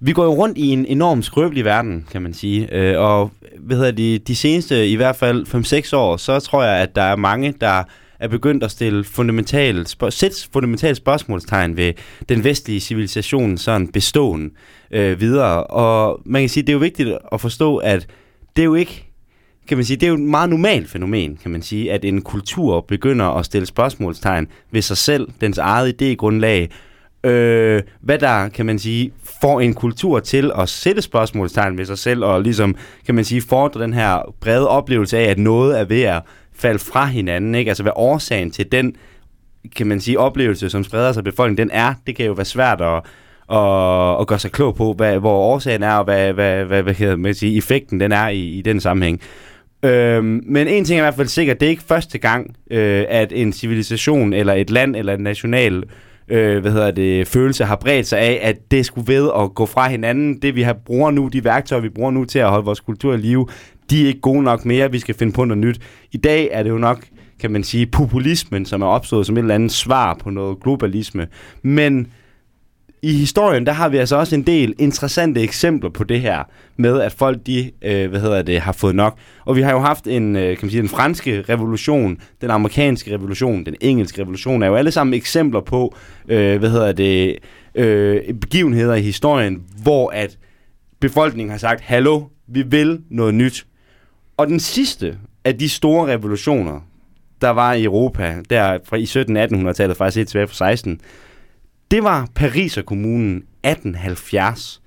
vi går jo rundt i en enorm skrøbelig verden, kan man sige. Øh, og hvad hedder de, de seneste, i hvert fald 5-6 år, så tror jeg, at der er mange, der er begyndt at stille fundamentale, spørg- sætte fundamentale spørgsmålstegn ved den vestlige civilisation sådan bestående øh, videre. Og man kan sige, det er jo vigtigt at forstå, at det er jo ikke kan man sige, det er jo et meget normalt fænomen, kan man sige, at en kultur begynder at stille spørgsmålstegn ved sig selv, dens eget idégrundlag, øh, hvad der, kan man sige, får en kultur til at sætte spørgsmålstegn ved sig selv, og ligesom, kan man sige, fordre den her brede oplevelse af, at noget er ved at falde fra hinanden, ikke? Altså, hvad årsagen til den, kan man sige, oplevelse, som spreder sig i befolkningen, den er, det kan jo være svært at, at, at gøre sig klog på, hvad, hvor årsagen er, og hvad, hvad, hvad, hvad hvad man sige, effekten den er i, i den sammenhæng. Øhm, men en ting er i hvert fald sikkert, det er ikke første gang, øh, at en civilisation, eller et land, eller en national øh, øh, hvad hedder det, følelse har bredt sig af, at det skulle ved at gå fra hinanden. Det vi har bruger nu, de værktøjer, vi bruger nu til at holde vores kultur i live, de er ikke gode nok mere, vi skal finde på noget nyt. I dag er det jo nok, kan man sige, populismen, som er opstået som et eller andet svar på noget globalisme. Men i historien, der har vi altså også en del interessante eksempler på det her, med at folk, de, øh, hvad hedder det, har fået nok. Og vi har jo haft en, øh, kan man sige, den franske revolution, den amerikanske revolution, den engelske revolution, er jo alle sammen eksempler på, øh, hvad hedder det, øh, begivenheder i historien, hvor at befolkningen har sagt, hallo, vi vil noget nyt. Og den sidste af de store revolutioner, der var i Europa, der fra i 1700-1800-tallet, faktisk helt tilbage fra 16, det var Pariser kommunen 1870.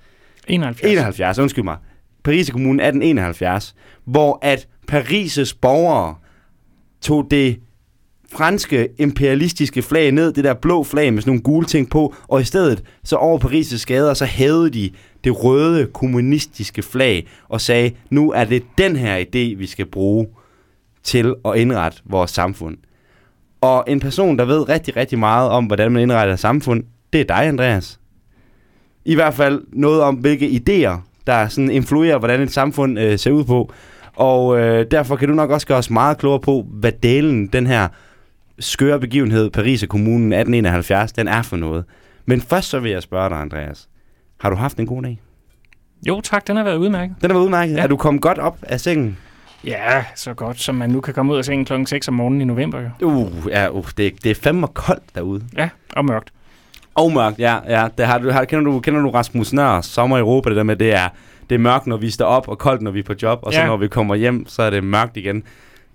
71. 71, undskyld mig. Pariser kommunen 1871, hvor at Parises borgere tog det franske imperialistiske flag ned, det der blå flag med sådan nogle gule ting på, og i stedet så over Paris' gader, så hævede de det røde kommunistiske flag og sagde, nu er det den her idé, vi skal bruge til at indrette vores samfund. Og en person, der ved rigtig, rigtig meget om, hvordan man indretter et samfund, det er dig, Andreas. I hvert fald noget om, hvilke idéer, der sådan influerer, hvordan et samfund øh, ser ud på. Og øh, derfor kan du nok også gøre os meget klogere på, hvad delen den her skøre begivenhed, Paris Kommunen 1871, den er for noget. Men først så vil jeg spørge dig, Andreas. Har du haft en god dag? Jo tak, den har været udmærket. Den har været udmærket. Ja. Er du kommet godt op af sengen? Ja, så godt som man nu kan komme ud af sengen klokken 6 om morgenen i november. Jo. Uh, ja, uh, det, det er fandme koldt derude. Ja, og mørkt. Og mørkt, ja. ja. Det har, du, har, kender, du, kender du Rasmus Nør, Sommer i Europa, det der med, det er, det er mørkt, når vi står op, og koldt, når vi er på job, og så Ja. når vi kommer hjem, så er det mørkt igen.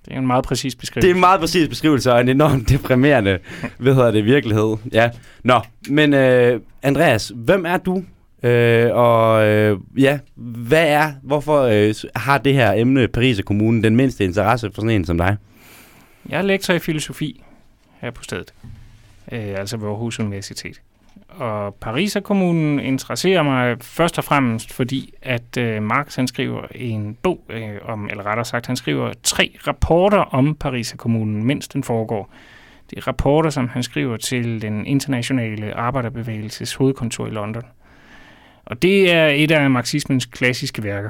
Det er en meget præcis Det beskrivelse. er en meget præcis beskrivelse, og en enormt deprimerende, hvad hedder det, virkelighed. Ja. Nå, men øh, Andreas, hvem er du? Øh, og øh, ja, hvad er, hvorfor øh, har det her emne, Paris og kommunen, den mindste interesse for sådan en som dig? Jeg er lektor i filosofi her på stedet, øh, altså ved Aarhus Universitet. Og Pariserkommunen interesserer mig først og fremmest, fordi at øh, Marx han skriver en bog øh, om, eller rettere sagt, han skriver tre rapporter om Pariserkommunen, mens den foregår. Det er rapporter, som han skriver til den internationale arbejderbevægelses hovedkontor i London. Og det er et af marxismens klassiske værker.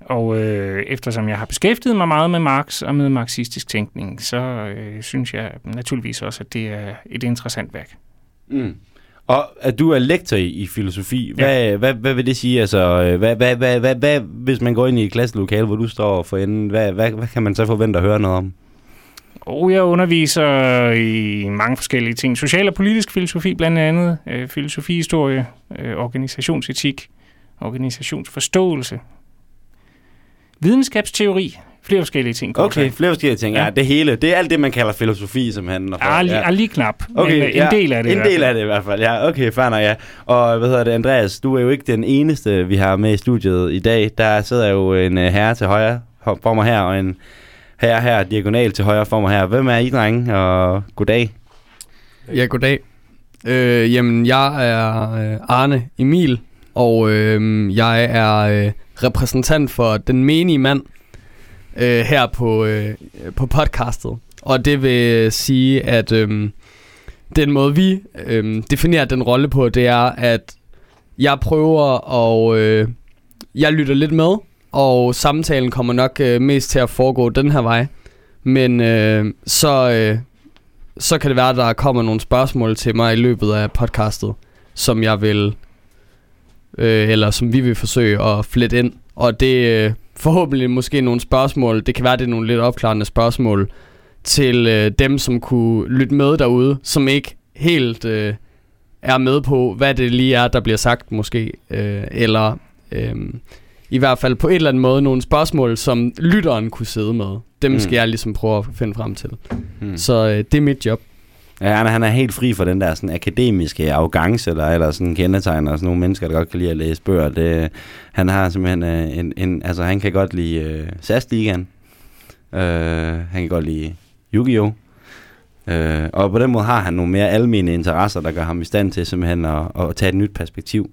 Og øh, eftersom jeg har beskæftiget mig meget med Marx og med marxistisk tænkning, så øh, synes jeg naturligvis også, at det er et interessant værk. Mm. Og at du er lektor i, i filosofi, hvad, ja. hvad, hvad vil det sige? Altså, øh, hvad, hvad, hvad, hvad, hvad, hvis man går ind i et klasselokale, hvor du står for enden, hvad, hvad, hvad kan man så forvente at høre noget om? Og jeg underviser i mange forskellige ting. Social og politisk filosofi blandt andet, øh, filosofihistorie, øh, organisationsetik, organisationsforståelse, videnskabsteori, flere forskellige ting. Okay, sagt. flere forskellige ting. Ja. Ja. ja, det hele. Det er alt det, man kalder filosofi, simpelthen. Ja, lige, ja. lige knap, Okay, men øh, ja. en del af det. En del af det i hvert fald, ja. Okay, fair nok, ja. Og hvad hedder det, Andreas, du er jo ikke den eneste, vi har med i studiet i dag. Der sidder jo en uh, herre til højre for mig her, og en herre her diagonal til højre for mig her. Hvem er I, drenge? Og goddag. Ja, goddag. Øh, jamen, jeg er øh, Arne Emil, og øh, jeg er øh, repræsentant for den menige mand øh, her på, øh, på podcastet. Og det vil sige, at øh, den måde, vi øh, definerer den rolle på, det er, at jeg prøver og Øh, jeg lytter lidt med, og samtalen kommer nok øh, mest til at foregå den her vej. Men øh, så... Øh, så kan det være, at der kommer nogle spørgsmål til mig i løbet af podcastet, som jeg vil øh, eller som vi vil forsøge at flette ind. Og det øh, forhåbentlig måske nogle spørgsmål, det kan være, det er nogle lidt opklarende spørgsmål, til øh, dem, som kunne lytte med derude, som ikke helt øh, er med på, hvad det lige er, der bliver sagt måske, øh, eller øh, i hvert fald på et eller andet måde nogle spørgsmål, som lytteren kunne sidde med. Dem Mm. skal jeg ligesom prøve at finde frem til. Hmm. Så øh, det er mit job. Ja, han, er- han er helt fri for den der sådan, akademiske arrogance, eller, eller sådan kendetegner sådan nogle mennesker, der godt kan lide at læse bøger. Det, han har simpelthen øh, en, en, altså han kan godt lide øh, SAS-ligaen. Øh, han kan godt lide Yu-Gi-Oh! Øh, og på den måde har han nogle mere almene interesser, der gør ham i stand til simpelthen at, at tage et nyt perspektiv.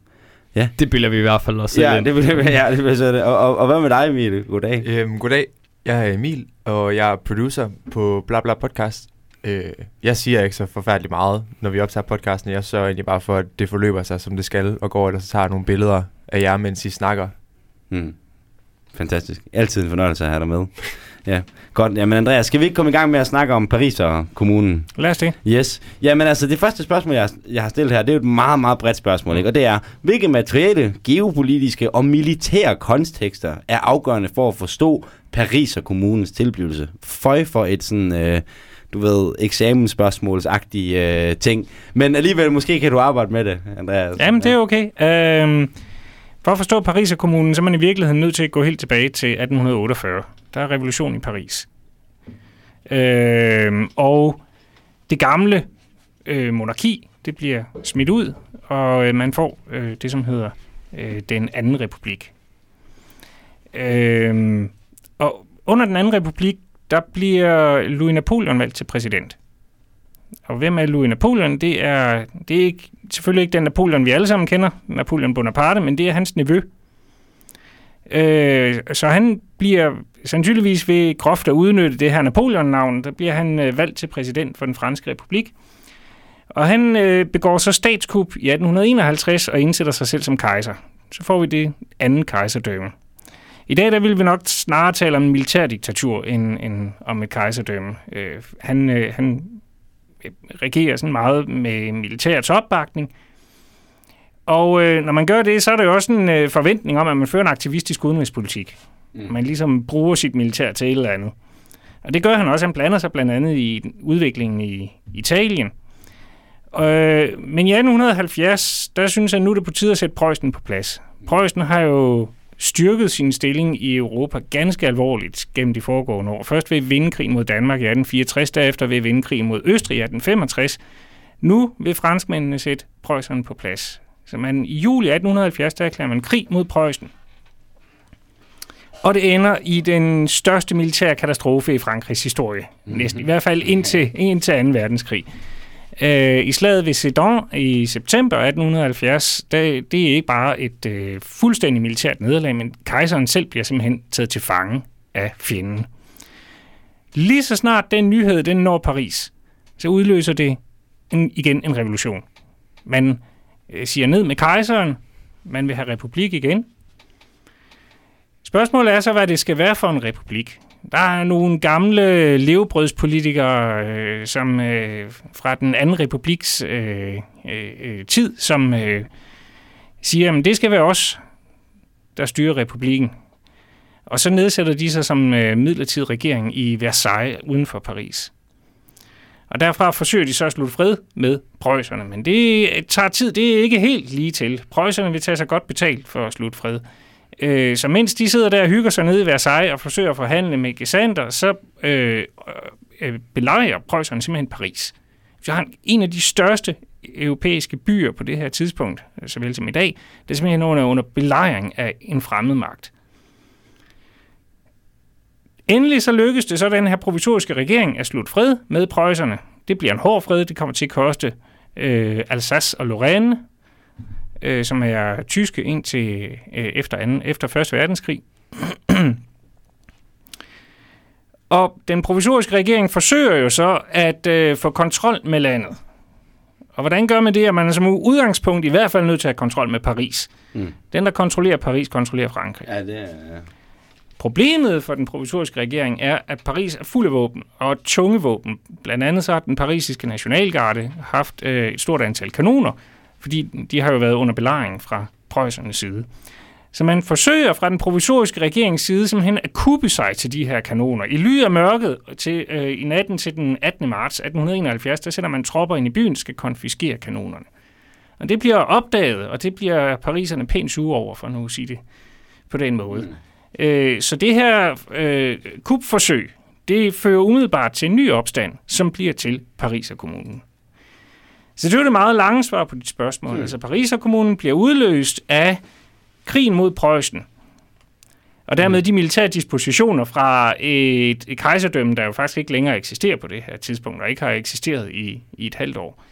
Det bilder vi i hvert fald også Ja, ind. det vil ja, det så det. Og, og, og hvad med dig, Emil? Goddag. Øhm, goddag, jeg er Emil, og jeg er producer på Bla Bla Podcast. Øh, jeg siger ikke så forfærdeligt meget, når vi optager podcasten. Jeg sørger egentlig bare for, at det forløber sig, som det skal, og går og så tager nogle billeder af jer, mens I snakker. Hmm. Fantastisk. Altid en fornøjelse at have dig med. Ja, godt. Jamen Andreas, skal vi ikke komme i gang med at snakke om Paris og kommunen? Lad os det. Yes. Jamen altså, det første spørgsmål, jeg, jeg har stillet her, det er jo et meget, meget bredt spørgsmål, ikke? Og det er, hvilke materielle, geopolitiske og militære kontekster er afgørende for at forstå Paris og kommunens tilblivelse? Føj for et sådan, øh, du ved, eksamensspørgsmålsagtig øh, ting. Men alligevel, måske kan du arbejde med det, Andreas. Jamen, det er okay. Øhm, for at forstå Paris og kommunen, så er man i virkeligheden nødt til at gå helt tilbage til 1848. Der er revolution i Paris. Øhm, og det gamle øh, monarki, det bliver smidt ud, og øh, man får øh, det, som hedder øh, den anden republik. Øhm, og under den anden republik, der bliver Louis Napoleon valgt til præsident. Og hvem er Louis Napoleon? Det er, det er ikke, selvfølgelig ikke den Napoleon, vi alle sammen kender, Napoleon Bonaparte, men det er hans nevø. Øh, så han bliver sandsynligvis ved groft at udnytte det her Napoleon-navn, der bliver han øh, valgt til præsident for den franske republik. Og han øh, begår så statskup i 1851 og indsætter sig selv som kejser. Så får vi det anden kejserdømme. I dag der vil vi nok snarere tale om en militærdiktatur end, end om et kejserdømme. Øh, han, øh, han regerer sådan meget med militærets opbakning. Og øh, når man gør det, så er der jo også en øh, forventning om, at man fører en aktivistisk udenrigspolitik. Mm. Man ligesom bruger sit militær til et eller andet. Og det gør han også. Han blander sig blandt andet i udviklingen i Italien. Øh, men i 1870, der synes jeg nu er det på tide at sætte Preussen på plads. Preussen har jo styrket sin stilling i Europa ganske alvorligt gennem de foregående år. Først ved vindkrigen krigen mod Danmark i 1864, derefter ved vindkrigen krigen mod Østrig i 1865. Nu vil franskmændene sætte Preussen på plads. Så man, i juli 1870, der erklærer man krig mod Preussen. Og det ender i den største militære katastrofe i Frankrigs historie. Næsten i hvert fald indtil, indtil 2. verdenskrig. Øh, I slaget ved Sedan i september 1870, det, det er ikke bare et øh, fuldstændig militært nederlag, men kejseren selv bliver simpelthen taget til fange af fjenden. Lige så snart den nyhed den når Paris, så udløser det en, igen en revolution. Man øh, siger ned med kejseren, man vil have republik igen. Spørgsmålet er så, hvad det skal være for en republik. Der er nogle gamle levebrødspolitikere, øh, som øh, fra den anden republiks øh, øh, øh tid, som øh, siger, at det skal være os, der styrer republikken. Og så nedsætter de sig som øh, midlertidig regering i Versailles uden for Paris. Og derfra forsøger de så at slutte fred med prøjserne, Men det tager tid, det er ikke helt lige til. Prøjserne vil tage sig godt betalt for at slutte fred. Øh, så mens de sidder der og hygger sig nede i Versailles og forsøger at forhandle med Gesander, så øh, øh, øh belejrer preusserne simpelthen Paris. Vi har en af de største europæiske byer på det her tidspunkt, øh, såvel som i dag, det er simpelthen under, under belejring af en fremmed magt. Endelig så lykkes det så den her provisoriske regering at slutte fred med preusserne. Det bliver en hård fred, det kommer til at koste øh, Alsace og Lorraine, øh, som er tyske indtil øh, efter, anden, efter 1. verdenskrig. og den provisoriske regering forsøger jo så at øh, få kontrol med landet. Og hvordan gør man det? At man er som udgangspunkt i hvert fald nødt til at have kontrol med Paris. Mm. Den, der kontrollerer Paris, kontrollerer Frankrig. Ja, det er... Problemet for den provisoriske regering er, at Paris er fuld af våben, og tunge våben. Blandt andet så har den parisiske nationalgarde haft øh, et stort antal kanoner, fordi de har jo været under belejring fra prøjsernes side. Så man forsøger fra den provisoriske regerings side simpelthen at kuppe sig til de her kanoner. I ly af mørket til, øh, i natten til den 18. marts 1871, der sætter man tropper ind i byen, skal konfiskere kanonerne. Og det bliver opdaget, og det bliver pariserne pænt sure over, for nu at sige det på den måde. Mm. Øh, så det her øh, kupforsøg, det fører umiddelbart til en ny opstand, som bliver til Pariser kommunen. Så det er det meget lange svar på dit spørgsmål. Mm. Altså Pariser kommunen bliver udløst af krigen mod Preussen. Og dermed mm. de militære dispositioner fra et, et kejserdømme, der jo faktisk ikke længere eksisterer på det her tidspunkt, og ikke har eksisteret i, i et halvt år.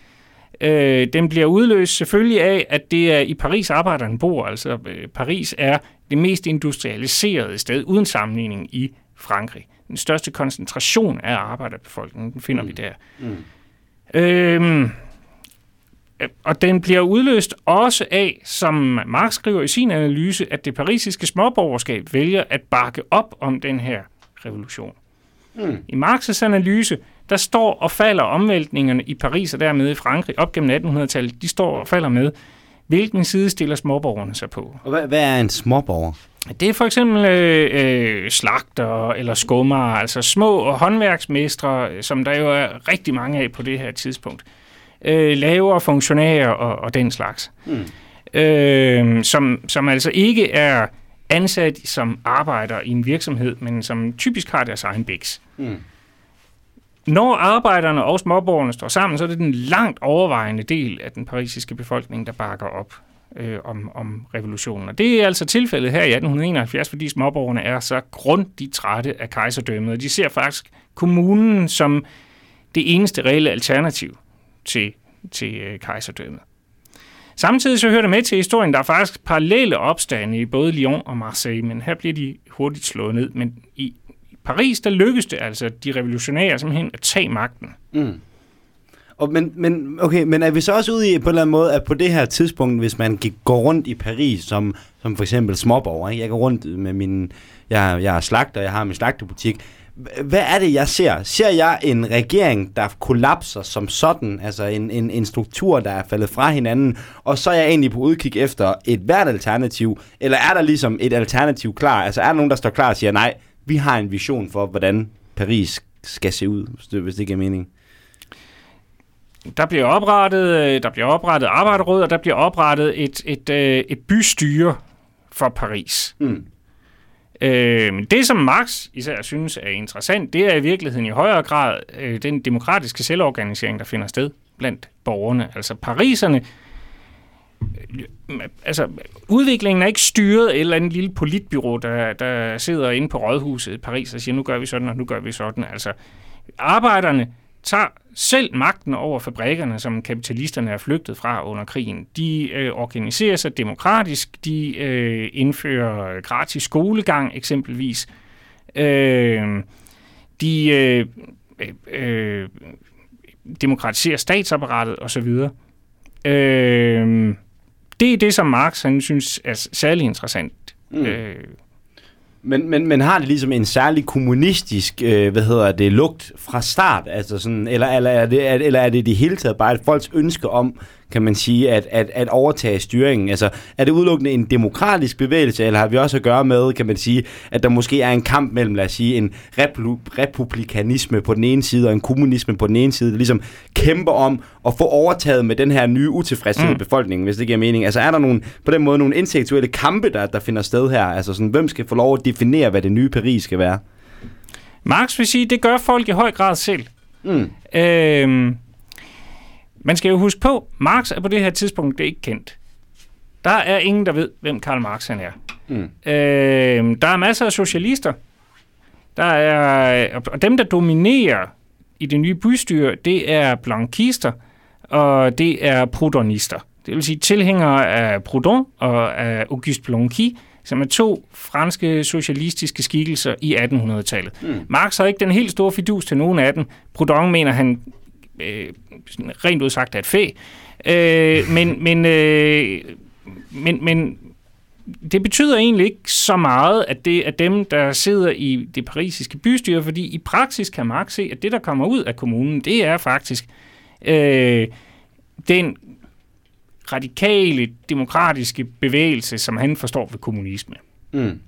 Øh, den bliver udløst selvfølgelig af, at det er i Paris, arbejderne bor. Altså øh, Paris er det mest industrialiserede sted uden sammenligning i Frankrig. Den største koncentration af arbejderbefolkningen, den finder mm. vi der. Mm. Øh, og den bliver udløst også af, som Marx skriver i sin analyse, at det parisiske småborgerskab vælger at bakke op om den her revolution. Mm. I Marx' analyse, der står og falder omvæltningerne i Paris og dermed i Frankrig op gennem 1800-tallet, de står og falder med, hvilken side stiller småborgerne sig på. Og hvad, hvad er en småborger? Det er for eksempel øh, øh, slagter eller skummer, altså små håndværksmestre, som der jo er rigtig mange af på det her tidspunkt øh, lavere funktionærer og, og den slags. Mm. Øh, som, som altså ikke er ansat som arbejder i en virksomhed, men som typisk har deres egen biks. Mm. Når arbejderne og småborgerne står sammen, så er det den langt overvejende del af den parisiske befolkning, der bakker op øh, om, om revolutionen. Og det er altså tilfældet her i 1871, fordi småborgerne er så grundigt trætte af kejserdømmet. De ser faktisk kommunen som det eneste reelle alternativ til, til øh, kejserdømmet. Samtidig så hører det med til historien, der er faktisk parallelle opstande i både Lyon og Marseille, men her bliver de hurtigt slået ned. Men i Paris, der lykkedes det altså de revolutionære simpelthen at tage magten. Mm. Og men, men, okay, men er vi så også ude i på en eller anden måde, at på det her tidspunkt, hvis man gik, går rundt i Paris som, som for eksempel småborger, ikke? jeg går rundt med min, jeg, jeg er slagter, jeg har min slagterbutik, hvad er det, jeg ser? Ser jeg en regering, der kollapser som sådan, altså en, en, en struktur, der er faldet fra hinanden, og så er jeg egentlig på udkig efter et hvert alternativ, eller er der ligesom et alternativ klar? Altså er der nogen, der står klar og siger, nej, vi har en vision for, hvordan Paris skal se ud, hvis det, giver mening? Der bliver oprettet, øh, der bliver oprettet arbejderråd, og der bliver oprettet et, et, et, øh, et bystyre for Paris. Mm. Øh, det, som Marx især synes er interessant, det er i virkeligheden i højere grad øh, den demokratiske selvorganisering, der finder sted blandt borgerne. Altså pariserne, øh, altså udviklingen er ikke styret af et eller andet lille politbyrå, der, der sidder inde på rådhuset i Paris og siger, nu gør vi sådan, og nu gør vi sådan. Altså arbejderne tager selv magten over fabrikkerne, som kapitalisterne er flygtet fra under krigen. De øh, organiserer sig demokratisk, de øh, indfører gratis skolegang eksempelvis. Øh, de øh, øh, demokratiserer statsapparatet osv. Øh, det er det, som Marx han synes er særlig interessant. Mm. Øh, men, men, men har det ligesom en særlig kommunistisk, øh, hvad hedder det, lugt fra start? Altså sådan, eller, eller, er det, eller er det det hele taget bare et folks ønske om, kan man sige, at, at, at overtage styringen? Altså, er det udelukkende en demokratisk bevægelse, eller har vi også at gøre med, kan man sige, at der måske er en kamp mellem, lad os sige, en republikanisme på den ene side, og en kommunisme på den ene side, der ligesom kæmper om at få overtaget med den her nye utilfredshed mm. befolkning, hvis det giver mening? Altså, er der nogle, på den måde nogle intellektuelle kampe, der, der finder sted her? Altså, sådan, hvem skal få lov at definere, hvad det nye Paris skal være? Marx vil sige, det gør folk i høj grad selv. Mm. Øhm, man skal jo huske på, Marx er på det her tidspunkt det er ikke kendt. Der er ingen, der ved, hvem Karl Marx han er. Mm. Øh, der er masser af socialister. Der er, og dem, der dominerer i det nye bystyre, det er blankister, og det er proudhonister. Det vil sige tilhængere af Proudhon og af Auguste Blanqui, som er to franske socialistiske skikkelser i 1800-tallet. Mm. Marx har ikke den helt store fidus til nogen af dem. Proudhon mener, han øh, rent udsagt er et fæ. Øh, men, men, øh, men, men det betyder egentlig ikke så meget, at det er dem, der sidder i det parisiske bystyre, fordi i praksis kan Marx se, at det, der kommer ud af kommunen, det er faktisk øh, den radikale, demokratiske bevægelse, som han forstår ved kommunisme. Mm.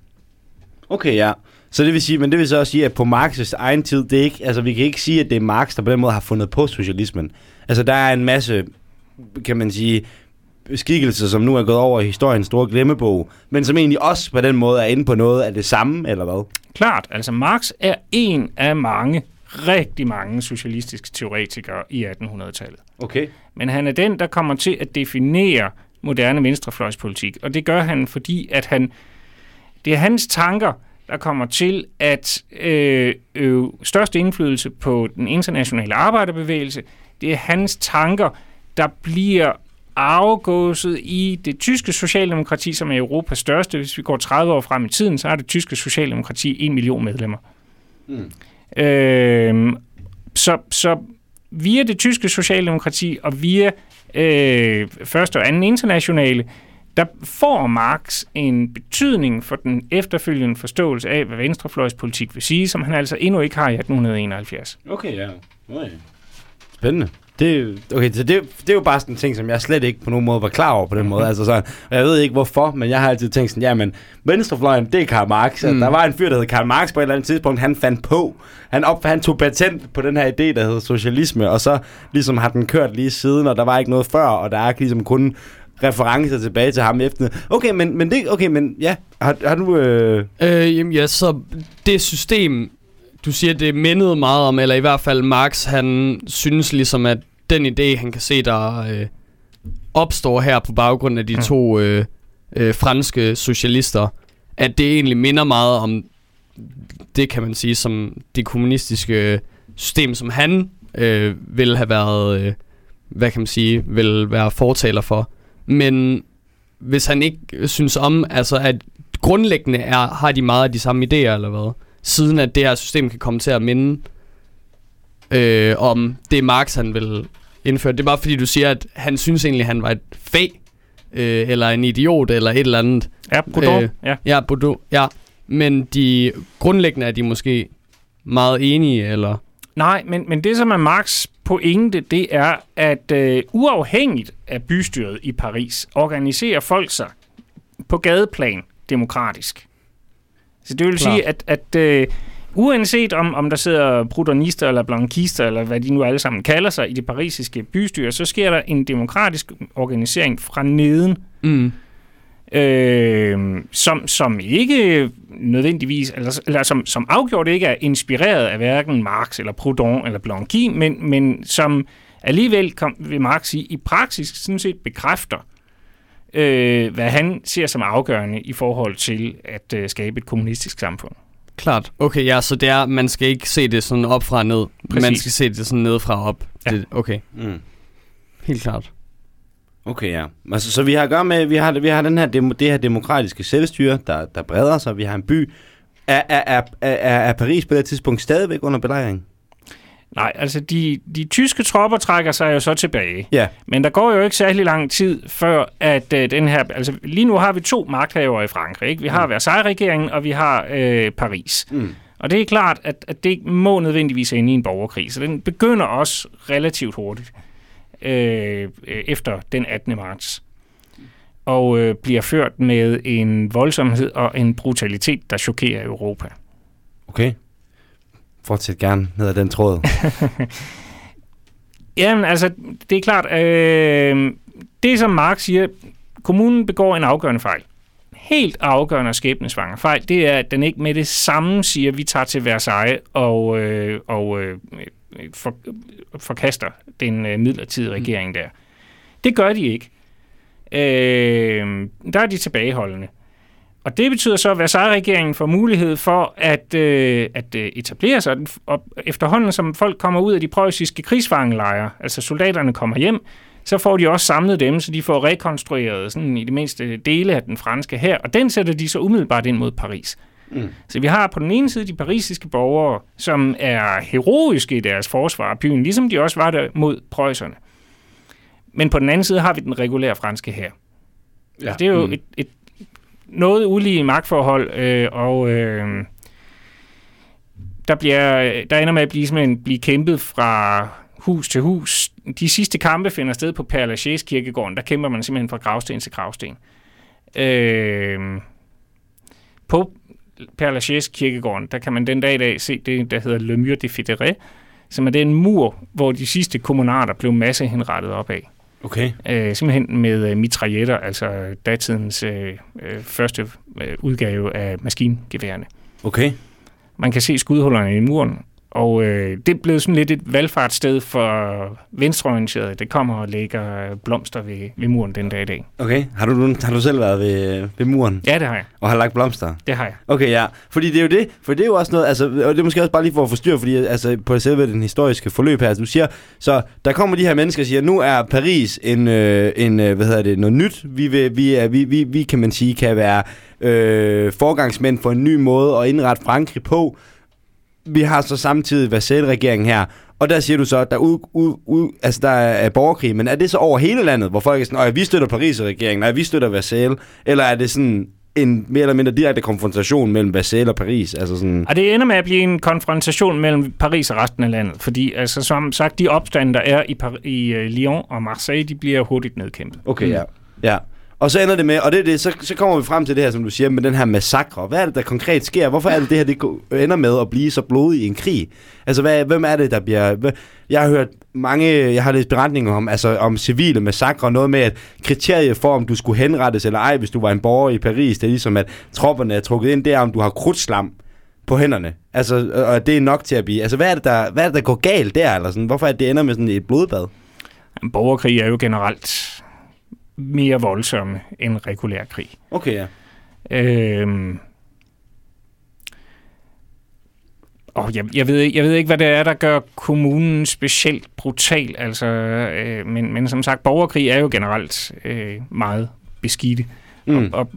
Okay, ja. Så det vil sige, men det vil så også sige, at på Marx' egen tid, det er ikke, altså vi kan ikke sige, at det er Marx, der på den måde har fundet på socialismen. Altså der er en masse, kan man sige, skikkelser, som nu er gået over i historiens store glemmebog, men som egentlig også på den måde er inde på noget af det samme, eller hvad? Klart, altså Marx er en af mange, rigtig mange socialistiske teoretikere i 1800-tallet. Okay. Men han er den, der kommer til at definere moderne venstrefløjspolitik, og det gør han, fordi at han, det er hans tanker, der kommer til at øh, øve størst indflydelse på den internationale arbejderbevægelse. Det er hans tanker, der bliver afgåset i det tyske socialdemokrati, som er Europas største. Hvis vi går 30 år frem i tiden, så har det tyske socialdemokrati 1 million medlemmer. Mm. Øh, så, så via det tyske socialdemokrati og via øh, første og anden internationale, der får Marx en betydning for den efterfølgende forståelse af, hvad venstrefløjspolitik vil sige, som han altså endnu ikke har i 1871. Okay, ja. Okay. Spændende. Det, okay, så det, det er jo bare sådan en ting, som jeg slet ikke på nogen måde var klar over på den måde. Altså sådan, og jeg ved ikke hvorfor, men jeg har altid tænkt sådan, ja, men venstrefløjen, det er Karl Marx. Mm. Der var en fyr, der hed Karl Marx på et eller andet tidspunkt, han fandt på, han, op, han tog patent på den her idé, der hedder socialisme, og så ligesom har den kørt lige siden, og der var ikke noget før, og der er ligesom kun referencer tilbage til ham efter. Okay, men, men det, okay, men ja, har, har du... Øh... Øh, jamen ja, så det system, du siger, det mindede meget om, eller i hvert fald Marx, han synes ligesom, at den idé, han kan se, der øh, opstår her på baggrund af de Mm. to øh, øh, franske socialister, at det egentlig minder meget om det, kan man sige, som det kommunistiske system, som han øh, ville have været, øh, hvad kan man sige, vil være fortaler for. Men hvis han ikke synes om, altså at grundlæggende er, har de meget af de samme idéer, eller hvad? Siden at det her system kan komme til at minde øh, om det Marx han vil indføre. Det er bare fordi du siger, at han synes egentlig, han var et fag, øh, eller en idiot, eller et eller andet. Ja, Proudhon, Øh, ja. Ja, Bordeaux, ja. Men de grundlæggende er de måske meget enige, eller... Nej, men, men det, som er Marx pointe, det er, at øh, uafhængigt af bystyret i Paris, organiserer folk sig på gadeplan demokratisk. Så det vil Klart. sige, at, at øh, uanset om, om der sidder prudonister eller blanquister, eller hvad de nu alle sammen kalder sig i det parisiske bystyre, så sker der en demokratisk organisering fra neden, Mm. Øh, som, som ikke nødvendigvis, eller, eller som, som afgjort ikke er inspireret af hverken Marx eller Proudhon eller Blanqui, men, men som alligevel, kom, vil Marx sige, i praksis sådan set bekræfter, øh, hvad han ser som afgørende i forhold til at øh, skabe et kommunistisk samfund. Klart. Okay, ja, så det er, man skal ikke se det sådan op fra ned. Præcis. Man skal se det sådan ned fra op. Ja. Det, okay, Mm. helt klart. Okay, ja. Altså, så vi har at gøre med, vi har, vi har den her, det her demokratiske selvstyre, der, der breder sig. Vi har en by. Er, er, er, er, er Paris på det tidspunkt stadigvæk under belejring? Nej, altså de, de tyske tropper trækker sig jo så tilbage. Ja. Men der går jo ikke særlig lang tid før, at øh, den her... Altså lige nu har vi to magthavere i Frankrig. Ikke? Vi har Versailles-regeringen, og vi har øh, Paris. Mm. Og det er klart, at, at det må nødvendigvis ende i en borgerkrig. Så den begynder også relativt hurtigt øh, efter den 18. marts. Og øh, bliver ført med en voldsomhed og en brutalitet, der chokerer Europa. Okay. Fortsæt gerne ned ad den tråd. Jamen, altså, det er klart, øh, det som Marx siger, kommunen begår en afgørende fejl. Helt afgørende og skæbnesvanger fejl, det er, at den ikke med det samme siger, at vi tager til Versailles og, øh, og øh, for, forkaster den øh, midlertidige regering der. Det gør de ikke. Øh, der er de tilbageholdende. Og det betyder så, at Versailles-regeringen får mulighed for at, øh, at øh, etablere sig. Og efterhånden, som folk kommer ud af de preussiske krigsfangelejre, altså soldaterne kommer hjem, så får de også samlet dem, så de får rekonstrueret sådan i det mindste dele af den franske her, og den sætter de så umiddelbart ind mod Paris. Mm. Så vi har på den ene side de parisiske borgere, som er heroiske i deres forsvar af byen, ligesom de også var der mod preusserne. Men på den anden side har vi den regulære franske her. Ja. Det er jo mm. et, et noget ulige magtforhold, øh, og øh, der, bliver, der ender med at blive, simpelthen, blive kæmpet fra hus til hus. De sidste kampe finder sted på Père Lachaise kirkegården. Der kæmper man simpelthen fra gravsten til gravsten. Øh, på Père Lachaise kirkegården, der kan man den dag i dag se det, der hedder Le Mur de Fédéré, som er den mur, hvor de sidste kommunarter blev massehenrettet op af. Okay. Øh, simpelthen med øh, mitrailletter, altså datidens øh, øh, første øh, udgave af maskingeværerne. Okay. Man kan se skudhullerne i muren, og øh, det er blevet sådan lidt et valgfartssted for venstreorienterede. Det kommer og lægger blomster ved, ved muren den dag i dag. Okay. Har du, har du selv været ved, ved muren Ja, det har jeg. og har lagt blomster? Det har jeg. Okay, ja. Fordi det er jo det, for det er jo også noget, altså, og det er måske også bare lige for at forstyrre, fordi altså, på selve den historiske forløb her, altså, du siger, så der kommer de her mennesker og siger, nu er Paris en, øh, en øh, hvad hedder det, noget nyt, vi, vil, vi, er, vi, vi, vi kan man sige, kan være øh, forgangsmænd for en ny måde at indrette Frankrig på. Vi har så samtidig Vassal-regeringen her, og der siger du så, at der, ud, ud, ud, altså, der er borgerkrig, men er det så over hele landet, hvor folk er sådan, at vi støtter Paris-regeringen, nej, vi støtter Vassal, eller er det sådan en mere eller mindre direkte konfrontation mellem Vassal og Paris? Altså sådan, Og det ender med at blive en konfrontation mellem Paris og resten af landet, fordi altså, som sagt, de opstande, der er i, Par- i uh, Lyon og Marseille, de bliver hurtigt nedkæmpet. okay, ja. ja. Og så ender det med, og det er det, så, så kommer vi frem til det her, som du siger, med den her massakre. Hvad er det, der konkret sker? Hvorfor er det, det her det ender med at blive så blodig i en krig? Altså, hvad, hvem er det, der bliver... Jeg har hørt mange, jeg har læst beretninger om, altså om civile massakre, noget med, at kriteriet for, om du skulle henrettes eller ej, hvis du var en borger i Paris, det er ligesom, at tropperne er trukket ind, der, om du har krudtslam på hænderne. Altså, og det er nok til at blive... Altså, hvad er det, der, hvad er det, der går galt der? Eller sådan? Hvorfor er det, det ender med sådan et blodbad? En borgerkrig er jo generelt mere voldsomme end regulær krig. Okay, ja. Øhm. Og jeg, jeg, ved, ikke- jeg ved ikke, hvad det er, der gør kommunen specielt brutal. Altså, øh, men, men som sagt, borgerkrig er jo generelt øh, meget beskidte. Mm. Og, og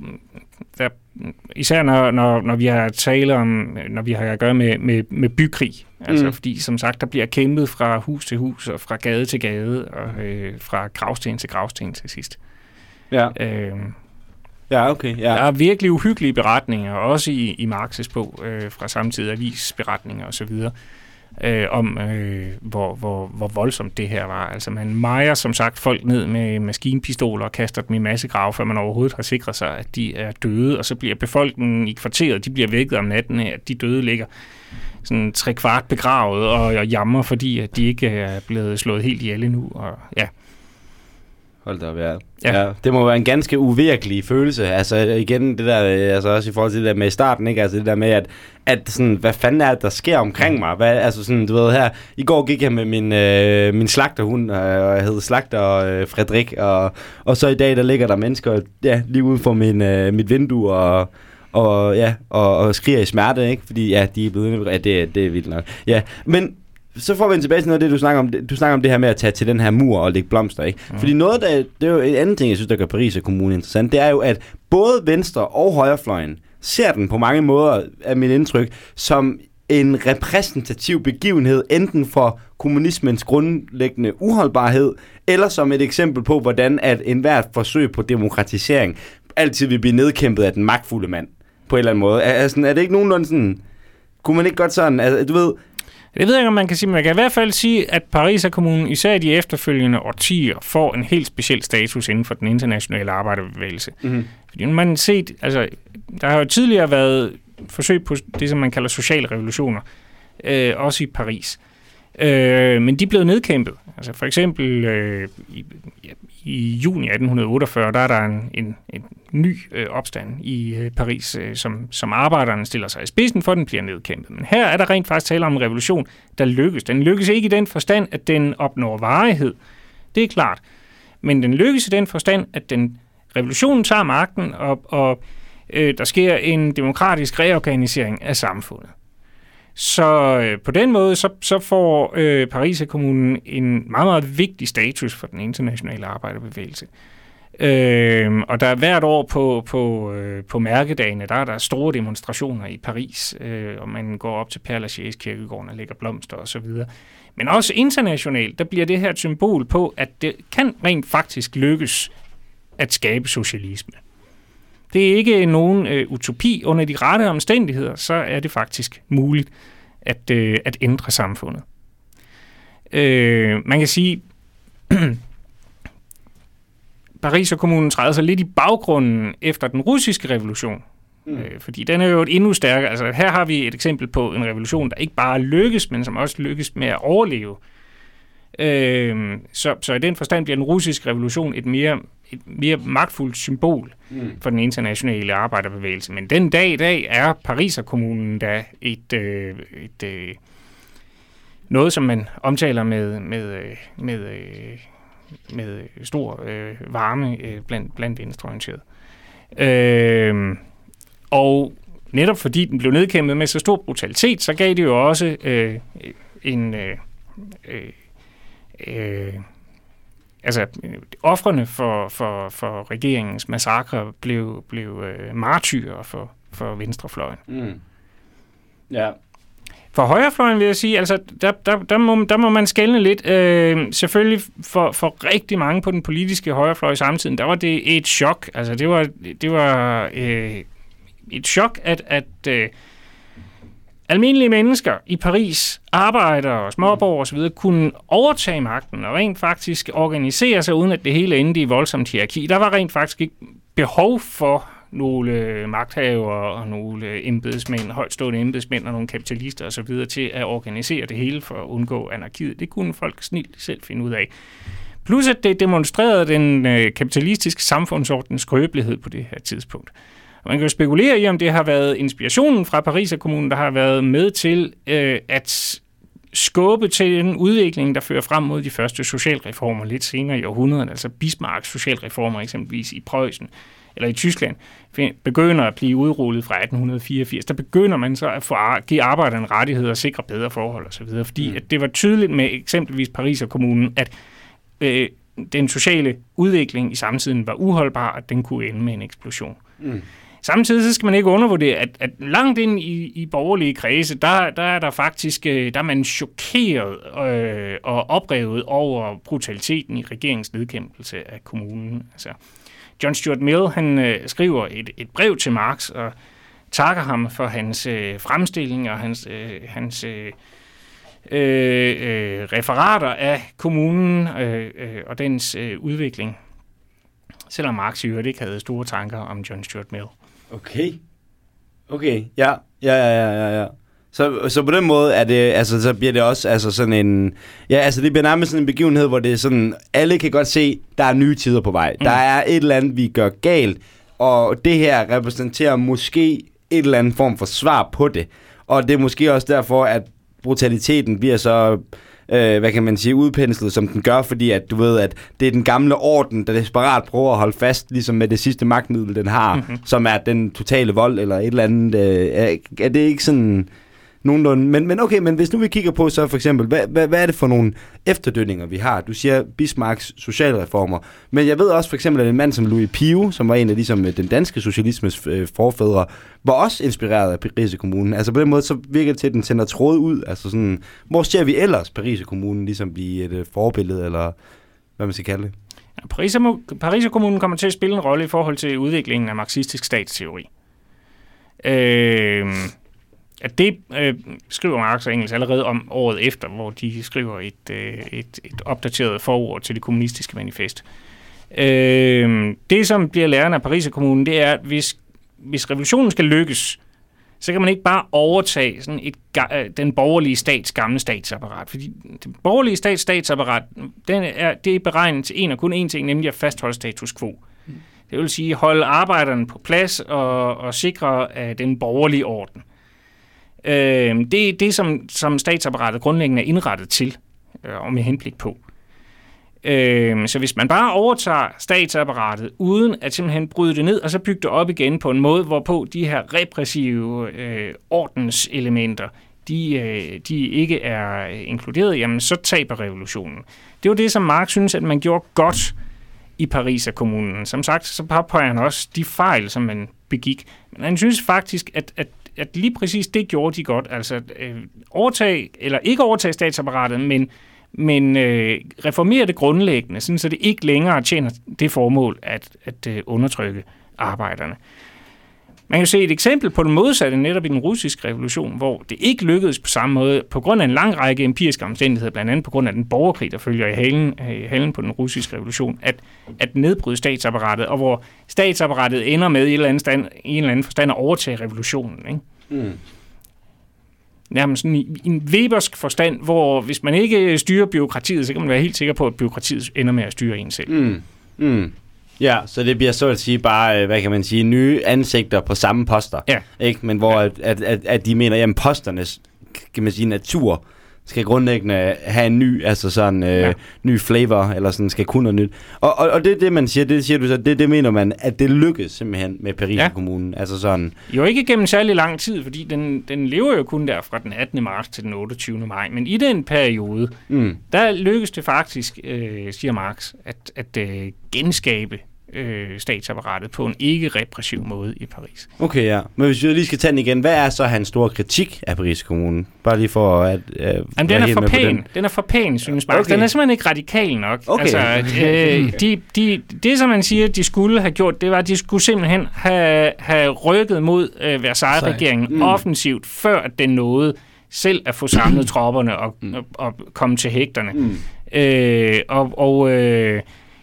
der, især når, når, når vi har tale om, når vi har at gøre med, med, med bykrig. Altså, mm. fordi som sagt, der bliver kæmpet fra hus til hus, og fra gade til gade, og øh, fra gravsten til gravsten til sidst. Ja. Øh, Ja, okay. Ja. der er virkelig uhyggelige beretninger, også i, i Marx's bog, øh, fra samtidig avisberetninger osv., øh, om øh, hvor, hvor, hvor voldsomt det her var. Altså man mejer som sagt folk ned med maskinpistoler og kaster dem i massegrave, før man overhovedet har sikret sig, at de er døde, og så bliver befolkningen i kvarteret, de bliver vækket om natten af, at de døde ligger sådan tre kvart begravet og, og jammer, fordi at de ikke er blevet slået helt ihjel endnu. Og, ja. Hold da op, ja. Ja. Det må være en ganske uvirkelig følelse. Altså igen, det der, øh, altså også i forhold til det der med i starten, ikke? Altså det der med, at, at sådan, hvad fanden er det, der sker omkring mig? Hvad, altså sådan, du ved her, i går gik jeg med min, øh, min slagterhund, øh, og jeg hed Slagter øh, Frederik, og, og så i dag, der ligger der mennesker, ja, lige ude for min, øh, mit vindue, og, og ja, og, og skriger i smerte, ikke? Fordi ja, de er blevet, ja, det, det er vildt nok. Ja, men så får vi tilbage til noget af det, du snakker om. Du snakker om det her med at tage til den her mur og lægge blomster, ikke? Mm. Fordi noget, der, det er jo et andet ting, jeg synes, der gør Paris og Kommune interessant, det er jo, at både venstre og højrefløjen ser den på mange måder, af mit indtryk, som en repræsentativ begivenhed, enten for kommunismens grundlæggende uholdbarhed, eller som et eksempel på, hvordan at enhver forsøg på demokratisering altid vil blive nedkæmpet af den magtfulde mand, på en eller anden måde. Sådan, er det ikke nogenlunde sådan... Kunne man ikke godt sådan... Altså, du ved, Det ved jeg ikke, om man kan sige, men man kan i hvert fald sige, at Paris Kommune, især i de efterfølgende årtier, får en helt speciel status inden for den internationale arbejderbevægelse. mm-hmm. Fordi man har set, altså, der har jo tidligere været forsøg på det, som man kalder sociale revolutioner, øh, også i Paris. Øh, men de blevet nedkæmpet. Altså for eksempel øh, i, ja, i juni 1848, der er der en, en, en ny øh, opstand i øh, Paris, øh, som, som arbejderne stiller sig i spidsen for, den bliver nedkæmpet. Men her er der rent faktisk tale om en revolution, der lykkes. Den lykkes ikke i den forstand, at den opnår varighed. Det er klart. Men den lykkes i den forstand, at den revolutionen tager magten, og, og øh, der sker en demokratisk reorganisering af samfundet. Så øh, på den måde, så, så får øh, Paris Kommunen en meget, meget vigtig status for den internationale arbejderbevægelse. Øh, og der er hvert år på, på, øh, på mærkedagene, der er der store demonstrationer i Paris, øh, og man går op til Père Lachaise kirkegården og lægger blomster osv. Men også internationalt, der bliver det her et symbol på, at det kan rent faktisk lykkes at skabe socialisme. Det er ikke nogen øh, utopi. Under de rette omstændigheder, så er det faktisk muligt at, øh, at ændre samfundet. Øh, man kan sige, Paris og kommunen træder sig lidt i baggrunden efter den russiske revolution. Mm. Øh, fordi den er jo et endnu stærkere. Altså her har vi et eksempel på en revolution, der ikke bare lykkes, men som også lykkes med at overleve. Øh, så, så i den forstand bliver den russiske revolution et mere, et mere magtfuldt symbol mm. for den internationale arbejderbevægelse. Men den dag i dag er Pariserkommunen da et, øh, et øh, noget, som man omtaler med, med, øh, med, øh, med stor øh, varme øh, blandt, blandt venstreorienterede. Øh, og netop fordi den blev nedkæmpet med så stor brutalitet, så gav det jo også øh, en... Øh, øh, øh, altså, offrene for, for, for regeringens massakre blev, blev øh, martyrer for, for venstrefløjen. Mm. Ja. For højrefløjen vil jeg sige, altså der, der, der, må, der må man skælne lidt. Øh, selvfølgelig for, for rigtig mange på den politiske højrefløj i samtiden, der var det et chok. Altså det var, det var øh, et chok, at, at øh, almindelige mennesker i Paris, arbejdere, og småborgere osv., kunne overtage magten og rent faktisk organisere sig, uden at det hele endte i voldsomt hierarki. Der var rent faktisk ikke behov for nogle øh, magthavere og nogle øh, embedsmænd, højtstående embedsmænd og nogle kapitalister osv. til at organisere det hele for at undgå anarkiet. Det kunne folk snilt selv finde ud af. Plus at det demonstrerede den øh, kapitalistiske samfundsordens skrøbelighed på det her tidspunkt. Man kan jo spekulere i, om det har været inspirationen fra Paris og kommunen, der har været med til øh, at skubbe til den udvikling, der fører frem mod de første socialreformer lidt senere i århundreden, altså Bismarcks socialreformer eksempelvis i Preussen eller i Tyskland, begynder at blive udrullet fra 1884. Der begynder man så at få, give arbejderne rettigheder og sikre bedre forhold osv., fordi mm. at det var tydeligt med eksempelvis Paris og kommunen, at øh, den sociale udvikling i samtiden var uholdbar, og den kunne ende med en eksplosion. Mm. Samtidig så skal man ikke undervurdere, at, at langt ind i, i borgerlige kredse, der, der er der faktisk øh, der er man chokeret øh, og oprevet over brutaliteten i regeringens nedkæmpelse af kommunen. Altså, John Stuart Mill han øh, skriver et, et brev til Marx og takker ham for hans øh, fremstilling og hans, øh, hans øh, øh, øh referater af kommunen øh, øh, og dens øh, udvikling. Selvom Marx i øvrigt ikke havde store tanker om John Stuart Mill. Okay. Okay, ja. Ja, ja, ja, ja. Så, så på den måde er det, altså, så bliver det også altså sådan en... Ja, altså det bliver nærmest sådan en begivenhed, hvor det er sådan... Alle kan godt se, der er nye tider på vej. Mm. Der er et eller andet, vi gør galt. Og det her repræsenterer måske et eller andet form for svar på det. Og det er måske også derfor, at brutaliteten bliver så øh, hvad kan man sige, udpenslet, som den gør, fordi at du ved, at det er den gamle orden, der desperat prøver at holde fast, ligesom med det sidste magtmiddel, den har, mm-hmm. som er den totale vold, eller et eller andet. Øh, er, er det ikke sådan nogenlunde. Men, men okay, men hvis nu vi kigger på så for eksempel, hvad, hvad, hvad er det for nogle efterdønninger, vi har? Du siger Bismarcks socialreformer, men jeg ved også for eksempel, at en mand som Louis Pio, som var en af ligesom, øh, den danske socialismes øh, forfædre, var også inspireret af Paris Kommunen. Altså på den måde, så virker det til, at den sender tråd ud. Altså sådan, hvor ser vi ellers Paris Kommunen ligesom blive et øh, forbillede, eller hvad man skal kalde det? Ja, Paris, Paris Kommunen kommer til at spille en rolle i forhold til udviklingen af marxistisk statsteori. Øh, at det øh, skriver Marx og Engels allerede om året efter, hvor de skriver et, øh, et, et opdateret forord til det kommunistiske manifest. Øh, det, som bliver lærerne af Paris Kommunen, det er, at hvis, hvis revolutionen skal lykkes, så kan man ikke bare overtage sådan et, øh, den borgerlige stats gamle statsapparat. Fordi den borgerlige stats statsapparat, den er, det er beregnet til en og kun én ting, nemlig at fastholde status quo. Det vil sige holde arbejderne på plads og, og sikre uh, den borgerlige orden. Øh, det er det, som, som statsapparatet grundlæggende er indrettet til, øh, og med henblik på. Øh, så hvis man bare overtager statsapparatet, uden at simpelthen bryde det ned, og så bygge det op igen på en måde, hvorpå de her repressive øh, ordenselementer, de, øh, de ikke er inkluderet, jamen så taber revolutionen. Det var det, som Marx synes, at man gjorde godt i Paris af kommunen. Som sagt, så påpeger han også de fejl, som man begik. Men han synes faktisk, at, at at lige præcis det gjorde de godt. Altså øh, overtage, eller ikke overtage statsapparatet, men, men øh, reformere det grundlæggende, sådan, så det ikke længere tjener det formål at, at øh, undertrykke arbejderne. Man kan se et eksempel på det modsatte netop i den russiske revolution, hvor det ikke lykkedes på samme måde, på grund af en lang række empiriske omstændigheder, blandt andet på grund af den borgerkrig, der følger i halen, i halen på den russiske revolution, at, at nedbryde statsapparatet, og hvor statsapparatet ender med i en eller anden, stand, i en eller anden forstand at overtage revolutionen. Ikke? Mm. Nærmest sådan i, i en webersk forstand, hvor hvis man ikke styrer byråkratiet, så kan man være helt sikker på, at byråkratiet ender med at styre en selv. Mm. Mm. Ja, så det bliver så at sige bare, øh, hvad kan man sige, nye ansigter på samme poster. Ja. Ikke? Men hvor Ja. at, at, at, at de mener, at posternes, kan man sige, natur skal grundlæggende have en ny, altså sådan, øh, Ja. ny flavor, eller sådan, skal kunne noget nyt. Og, og, og det er det, man siger, det siger du så, det, det mener man, at det lykkes simpelthen med Paris Ja. kommunen. Altså sådan, Jo ikke gennem særlig lang tid, fordi den, den lever jo kun der fra den 18. marts til den 28. maj. Men i den periode, mm, der lykkedes det faktisk, øh, siger Marx, at, at øh, genskabe øh, statsapparatet på en ikke-repressiv måde i Paris. okay, ja. Men hvis vi lige skal tage den igen, hvad er så hans store kritik af Paris kommunen? Bare lige for at... Øh, Jamen, den er for pæn. den. Den. er for pæn, synes Marx. Okay. Den er simpelthen ikke radikal nok. Okay. Altså, øh, de, de, det, som man siger, de skulle have gjort, det var, at de skulle simpelthen have, have rykket mod øh, Versailles-regeringen Mm. mm. offensivt, før at den nåede selv at få samlet tropperne og, og, og komme til hægterne. Mm. Øh, og og øh,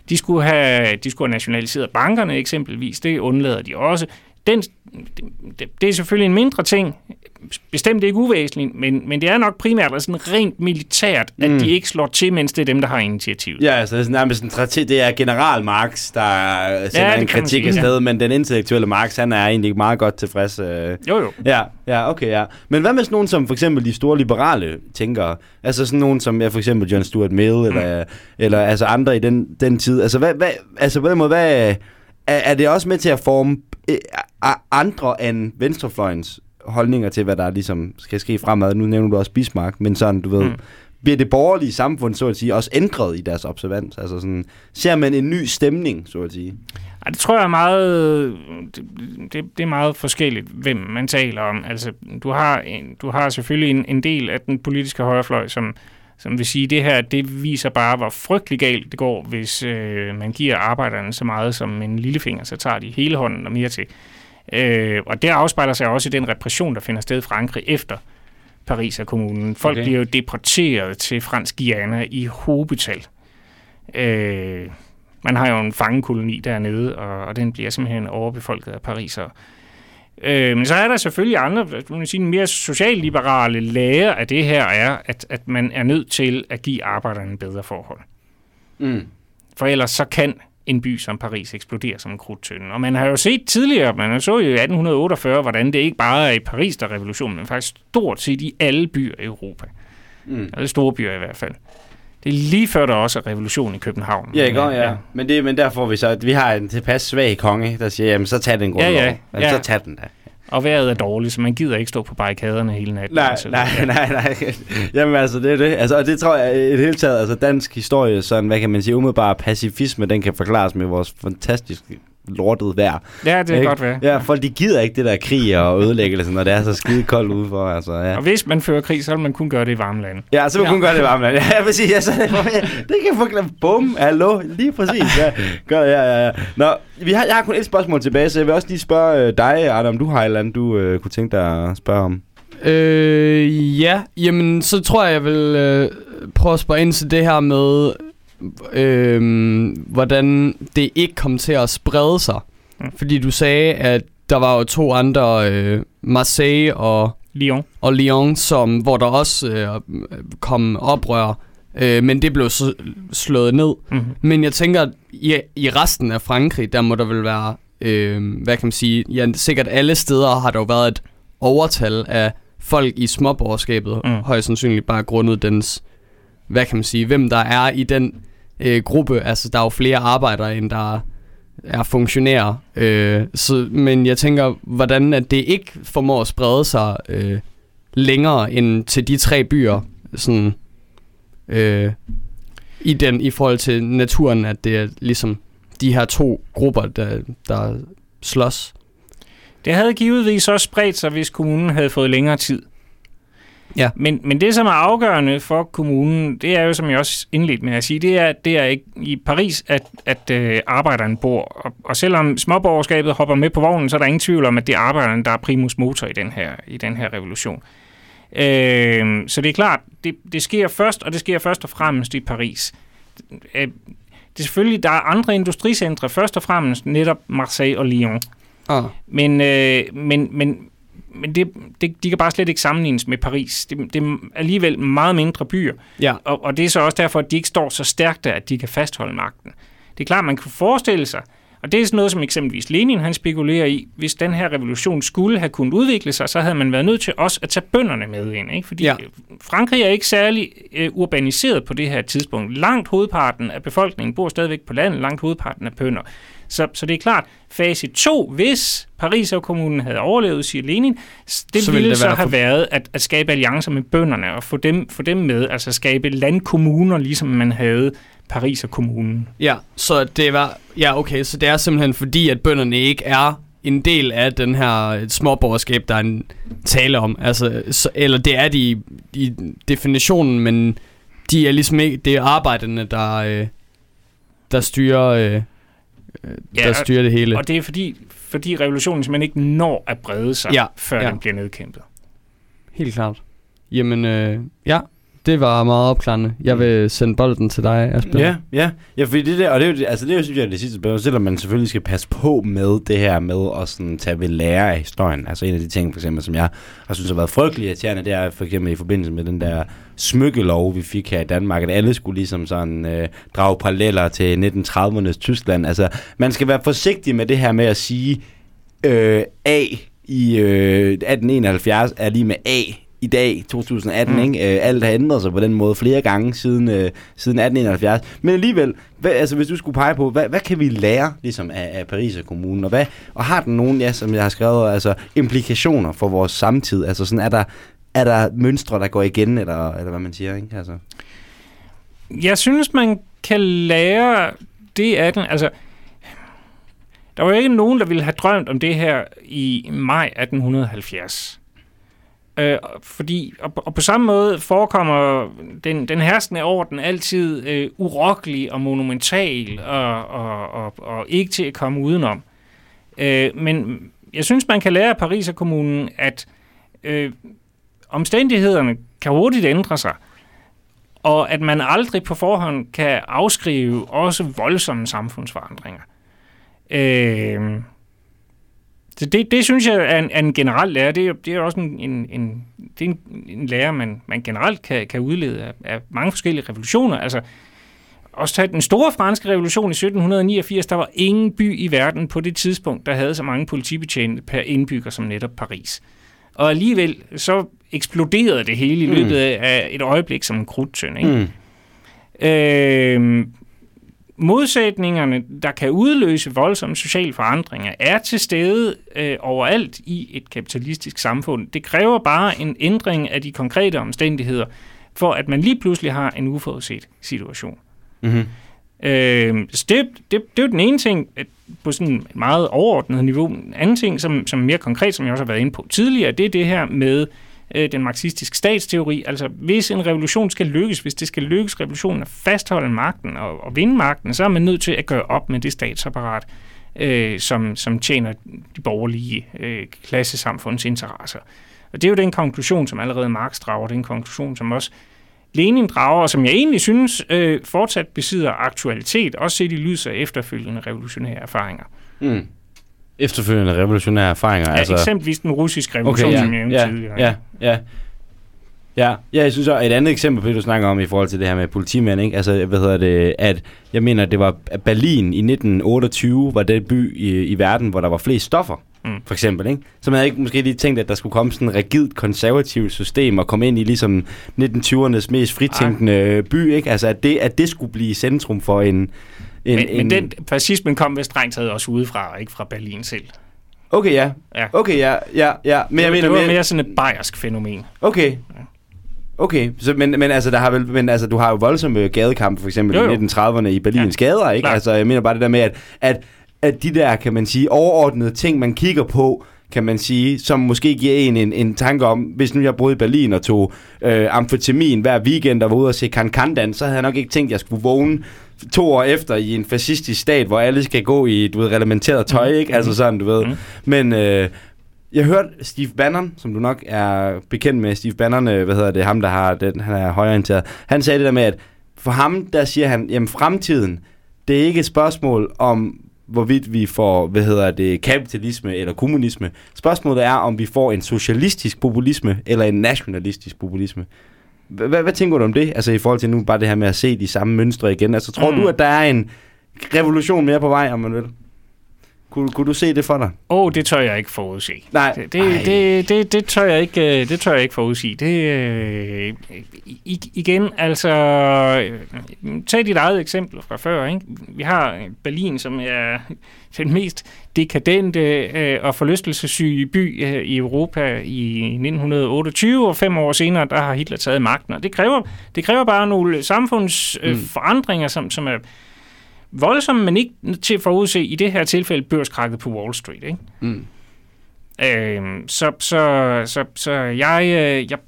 de, skulle have, de skulle have nationaliseret bankerne eksempelvis. Det undlader de også. Den, det, det er selvfølgelig en mindre ting, bestemt ikke uvæsentligt, men, men det er nok primært sådan rent militært, at Mm. de ikke slår til, mens det er dem, der har initiativet. Ja, altså det er sådan nærmest en trati- det er general Marx, der sender det en kritik afsted, men den intellektuelle Marx, han er egentlig meget godt tilfreds. Øh. Jo, jo. Ja, ja, okay, ja. Men hvad med sådan nogen som for eksempel de store liberale tænkere? Altså sådan nogen som ja, for eksempel John Stuart Mill, Mm. eller, eller altså andre i den, den tid. Altså, hvad, hvad, altså på den måde, hvad, er, er det også med til at forme øh, andre end venstrefløjens holdninger til, hvad der ligesom skal ske fremad? Nu nævner du også Bismarck, men sådan, du ved... Mm. Bliver det borgerlige samfund, så at sige, også ændret i deres observans? Altså sådan, ser man en ny stemning, så at sige? Ej, det tror jeg er meget, det, det, det er meget forskelligt, hvem man taler om. Altså, du har, en, du har selvfølgelig en, en del af den politiske højrefløj, som, som vil sige, det her, det viser bare, hvor frygtelig galt det går, hvis øh, man giver arbejderne så meget som en lillefinger, så tager de hele hånden og mere til. Øh, og det afspejler sig også i den repression, der finder sted i Frankrig efter Pariser kommunen. Folk okay. bliver jo deporteret til fransk Guyana i hobetal. Øh, man har jo en fangekoloni dernede, og, og den bliver simpelthen overbefolket af pariser. Øh, men så er der selvfølgelig andre, man sige, mere socialliberale læger af det her er, at, at man er nødt til at give arbejderne bedre forhold. Mm. For ellers så kan en by som Paris eksplodere som en krudtønde. Og man har jo set tidligere, man så jo i 1848, hvordan det ikke bare er i Paris, der er revolutionen, men faktisk stort set i alle byer i Europa. Mm. Alle store byer i hvert fald. Det er lige før, der også er revolution i København. Ja, ikke også, ja. Men, det, men der får vi så, at vi har en tilpas svag konge, der siger, jamen så tag den grundlov. Ja, ja, Jamen, ja. Så tag den da. Og vejret er dårligt, så man gider ikke stå på barrikaderne hele natten. Nej, Altså, nej, ja. nej, nej. Jamen altså, det er det. Altså, og det tror jeg i det hele taget, altså dansk historie, sådan, hvad kan man sige, umiddelbart pacifisme, den kan forklares med vores fantastiske lortet vejr. Ja, det kan Ikke? godt være. Ja, folk de gider ikke det der krig og ødelæggelse, når det er så skide koldt udenfor. Altså, ja. Og hvis man fører krig, så vil man kun gøre det i varme lande. Ja, så må Ja. ja. kun gøre det varmt. Ja, jeg vil sige, ja, så, det kan forklare. Bum, hallo, lige præcis. Ja, gør, ja, ja, ja. Nå, vi har, jeg har kun et spørgsmål tilbage, så jeg vil også lige spørge øh, dig, om du har et eller andet, du øh, kunne tænke dig at spørge om. Øh, ja, jamen så tror jeg, jeg vil øh, prøve at spørge ind til det her med, øh, hvordan det ikke kom til at sprede sig. Mm. Fordi du sagde, at der var jo to andre, øh, Marseille og, Lyon. og Lyon, som, hvor der også øh, kom oprør, øh, men det blev så slået ned. Mm-hmm. Men jeg tænker, at i, i resten af Frankrig, der må der vel være, øh, hvad kan man sige, ja, sikkert alle steder har der jo været et overtal af folk i småborgerskabet, Mm. højst sandsynligt bare grundet dens, hvad kan man sige, hvem der er i den øh, gruppe. Altså, der er jo flere arbejdere, end der er funktionærer. Øh, så, men jeg tænker, hvordan at det ikke formår at sprede sig øh, længere end til de tre byer, sådan, øh, i, den, i forhold til naturen, at det er ligesom de her to grupper, der, der slås. Det havde givetvis også spredt sig, hvis kommunen havde fået længere tid. Ja. Men, men det, som er afgørende for kommunen, det er jo, som jeg også indledte med at sige, det er, det er ikke i Paris, at, at øh, arbejderen bor. Og, og selvom småborgerskabet hopper med på vognen, så er der ingen tvivl om, at det er arbejderen, der er primus motor i den her, i den her revolution. Øh, så det er klart, det, det sker først, og det sker først og fremmest i Paris. Øh, det er selvfølgelig, der er andre industricentre, først og fremmest netop Marseille og Lyon. Ah. Men, øh, men, men, men det, det, de kan bare slet ikke sammenlignes med Paris. Det, det er alligevel meget mindre byer, Ja. og, og det er så også derfor, at de ikke står så stærkt der, at de kan fastholde magten. Det er klart, man kan forestille sig, og det er sådan noget, som eksempelvis Lenin han spekulerer i, hvis den her revolution skulle have kunnet udvikle sig, så havde man været nødt til også at tage bønderne med ind. Ikke? Fordi Ja. Frankrig er ikke særlig øh, urbaniseret på det her tidspunkt. Langt hovedparten af befolkningen bor stadigvæk på landet, langt hovedparten af bønder. Så, så det er klart, fase 2, hvis Paris og kommunen havde overlevet, siger Lenin, det Så ville det så have for- været at, at skabe alliancer med bønderne og få dem, få dem med, altså skabe landkommuner, ligesom man havde Paris og kommunen. Ja, så det var... Ja, okay, så det er simpelthen fordi, at bønderne ikke er en del af den her småborgerskab, der er en tale om. Altså, så, eller det er de i, i definitionen, men de er ligesom ikke... Det er arbejderne, der, øh, der styrer... Øh, øh, Ja, der styrer det hele. Og det er fordi, fordi revolutionen simpelthen ikke når at brede sig, Ja, før ja. den bliver nedkæmpet. Helt klart. Jamen, øh, ja, det var meget opklarende. Jeg vil sende bolden til dig, Asbjørn. Ja, ja. Ja, fordi det der, og det er jo, altså det er jo, synes jeg, det sidste spørgsmål, selvom man selvfølgelig skal passe på med det her med at sådan tage ved lære af historien. Altså en af de ting, for eksempel, som jeg har synes har været frygtelig irriterende, det er for eksempel i forbindelse med den der smykkelov, vi fik her i Danmark, at alle skulle ligesom sådan øh, drage paralleller til 1930'ernes Tyskland. Altså, man skal være forsigtig med det her med at sige, øh, A i øh, 1871 er lige med A i dag, 2018, Mm. ikke? Øh, alt har ændret sig på den måde flere gange siden, øh, siden 1871. Men alligevel, hvad, altså hvis du skulle pege på, hvad, hvad kan vi lære ligesom, af, af Paris og kommunen? Og, hvad, og har den nogen, ja, som jeg har skrevet, altså implikationer for vores samtid? Altså sådan, er der, er der mønstre, der går igen, eller, eller hvad man siger, ikke? Altså. Jeg synes, man kan lære det af den. Altså, der var jo ikke nogen, der ville have drømt om det her i maj 1870. Øh, fordi, og, og på samme måde forekommer den, den herskende orden altid øh, urokkelig og monumental og, og, og, og ikke til at komme udenom. Øh, men jeg synes, man kan lære af Paris og kommunen, at øh, omstændighederne kan hurtigt ændre sig, og at man aldrig på forhånd kan afskrive også voldsomme samfundsforandringer. Øh, så det, det synes jeg er en, er en generel lære. Det er, det er også en, en, en, det er en, en lære, man, man generelt kan, kan udlede af, af mange forskellige revolutioner. Altså, også tage den store franske revolution i 1789, der var ingen by i verden på det tidspunkt, der havde så mange politibetjente per indbygger som netop Paris. Og alligevel så eksploderede det hele i Mm. løbet af et øjeblik som en krudtønd. Ikke? Mm. Øh, modsætningerne, der kan udløse voldsomme sociale forandringer, er til stede øh, overalt i et kapitalistisk samfund. Det kræver bare en ændring af de konkrete omstændigheder, for at man lige pludselig har en uforudset situation. Mm-hmm. Øh, så det, det, det er jo den ene ting på sådan et meget overordnet niveau. En anden ting, som, som er mere konkret, som jeg også har været inde på tidligere, det er det her med øh, den marxistiske statsteori. Altså, hvis en revolution skal lykkes, hvis det skal lykkes revolutionen at fastholde magten og, og vinde magten, så er man nødt til at gøre op med det statsapparat, øh, som, som tjener de borgerlige øh, klassesamfunds interesser. Og det er jo den konklusion, som allerede Marx drager, den konklusion, som også Lenin drager, og som jeg egentlig synes øh, fortsat besidder aktualitet, også set i lyset af efterfølgende revolutionære erfaringer. Mm. Efterfølgende revolutionære erfaringer. Ja, altså, eksempelvis den russiske revolution, Okay, ja, som jeg nævnte ja, tidligere. ja, ja. Ja, ja, jeg synes også, et andet eksempel på det, du snakker om i forhold til det her med politimænd, ikke? Altså, hvad hedder det, at jeg mener, det var Berlin i 1928 var den by i, i verden, hvor der var flest stoffer, Mm. for eksempel, ikke? Så man havde ikke måske lige tænkt, at der skulle komme sådan et rigidt konservativt system og komme ind i ligesom 1920'ernes mest fritænkende by, ikke? Altså, at det, at det skulle blive centrum for en... en Men, en men den fascismen kom vist strengt taget også udefra, og ikke fra Berlin selv. Okay, ja. Ja. Okay, ja, ja, ja. Men jeg det, mener, det var mere- mere sådan et bayersk fænomen. Okay. Okay, så, men, men altså, der har vel, men altså, du har jo voldsomme gadekampe, for eksempel Jo, jo. i 1930'erne i Berlins Ja, gader, ikke? klart. Altså, jeg mener bare det der med, at, at, at de der, kan man sige, overordnede ting, man kigger på, kan man sige, som måske giver en en, en tanke om, hvis nu jeg boede i Berlin og tog øh, amfetamin hver weekend og var ude og se Kan Kan så havde jeg nok ikke tænkt, at jeg skulle vågne to år efter i en fascistisk stat, hvor alle skal gå i, du ved, reglementeret tøj, Mm. ikke? Altså sådan, du ved. Mm. Men øh, jeg hørte Steve Bannon, som du nok er bekendt med. Steve Bannon, øh, hvad hedder det, ham der har den, han er højorienteret. Han sagde det der med, at for ham, der siger han, jamen fremtiden, det er ikke et spørgsmål om, hvorvidt vi får, hvad hedder det, kapitalisme eller kommunisme. Spørgsmålet er, om vi får en socialistisk populisme eller en nationalistisk populisme. Hvad, tænker du om det? Altså i forhold til nu bare det her med at se de samme mønstre igen. Altså tror mm. du, at der er en revolution mere på vej, om man vil? Kunne, kunne du se det for dig? Åh, oh, det tør jeg ikke forudse. Nej. Det, det, det, det, det, tør jeg ikke, øh, det tør jeg ikke forudsige. Det, øh, igen, altså, øh, tag dit eget eksempel fra før. Ikke? Vi har Berlin, som er den mest dekadente øh, og forlystelsessyge by øh, i Europa i 1928, og fem år senere, der har Hitler taget magten. Og det kræver, det kræver bare nogle samfundsforandringer, øh, Mm. forandringer, som, som er voldsomme, men ikke til at forudse i det her tilfælde børskrakket på Wall Street. Ikke? Mm. Øhm, så, så, så, så jeg, øh, jeg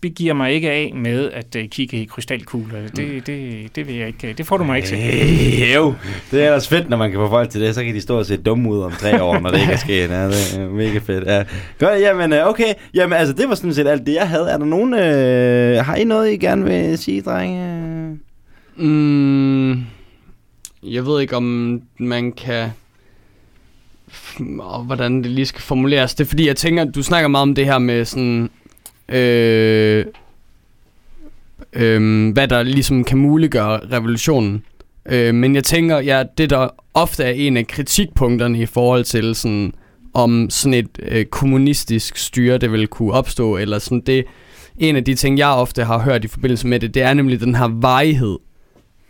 begiver mig ikke af med at uh, kigge i krystalkugler. Det, det, det vil jeg ikke. Det får du mig ikke til. Øh, jo, det er ellers fedt, når man kan få folk til det. Så kan de stå og se dumme ud om tre år, når det ikke er sket. Ja, det er mega fedt. Ja. Godt, jamen øh, okay. Jamen altså, det var sådan set alt det, jeg havde. Er der nogen... Øh, har I noget, I gerne vil sige, drenge? Mm, jeg ved ikke, om man kan... Og hvordan det lige skal formuleres. Det er fordi, jeg tænker, du snakker meget om det her med sådan... Øh, øh, hvad der ligesom kan muliggøre revolutionen. Øh, men jeg tænker, ja, det der ofte er en af kritikpunkterne i forhold til sådan, om sådan et øh, kommunistisk styre, det vil kunne opstå, eller sådan det, en af de ting, jeg ofte har hørt i forbindelse med det, det er nemlig den her vejhed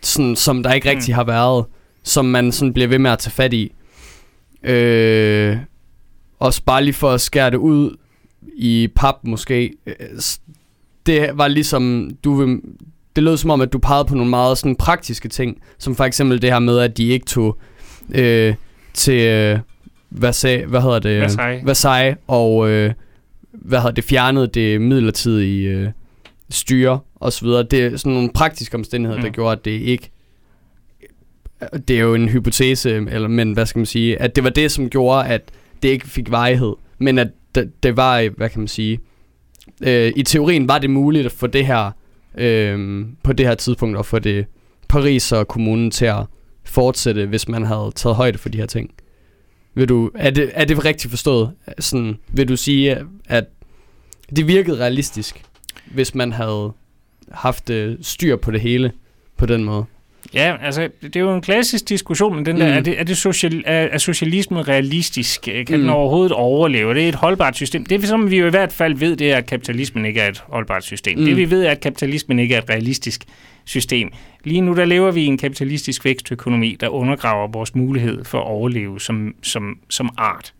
sådan, som der ikke Mm. rigtig har været, som man sådan bliver ved med at tage fat i. Øh, også bare lige for at skære det ud i pap måske. øh, Det var ligesom, du vil, det lød som om, at du pegede på nogle meget sådan praktiske ting, som for eksempel det her med, at de ikke tog øh, til, øh, hvad, sag, hvad hedder det? Versailles. Versailles, og øh, hvad hedder det, fjernede det midlertidige øh, styre og så videre. Det er sådan nogle praktiske omstændigheder, mm. der gjorde, at det ikke det er jo en hypotese, eller, men hvad skal man sige, at det var det, som gjorde, at det ikke fik varighed, men at det, det var, øh, hvad kan man sige, øh, i teorien var det muligt at få det her, øh, på det her tidspunkt, at få det Paris og kommunen til at fortsætte, hvis man havde taget højde for de her ting. Vil du, er, det, er det rigtigt forstået? Sådan, vil du sige, at det virkede realistisk, hvis man havde haft øh, styr på det hele på den måde? Ja, altså, det er jo en klassisk diskussion, men den der, Mm. er, det, er, det social, er, er socialismen realistisk? Kan Mm. den overhovedet overleve? Er det et holdbart system? Det, som vi jo i hvert fald ved, det er, at kapitalismen ikke er et holdbart system. Mm. Det vi ved, er, at kapitalismen ikke er et realistisk system. Lige nu, der lever vi i en kapitalistisk vækstøkonomi, der undergraver vores mulighed for at overleve som, som, som art.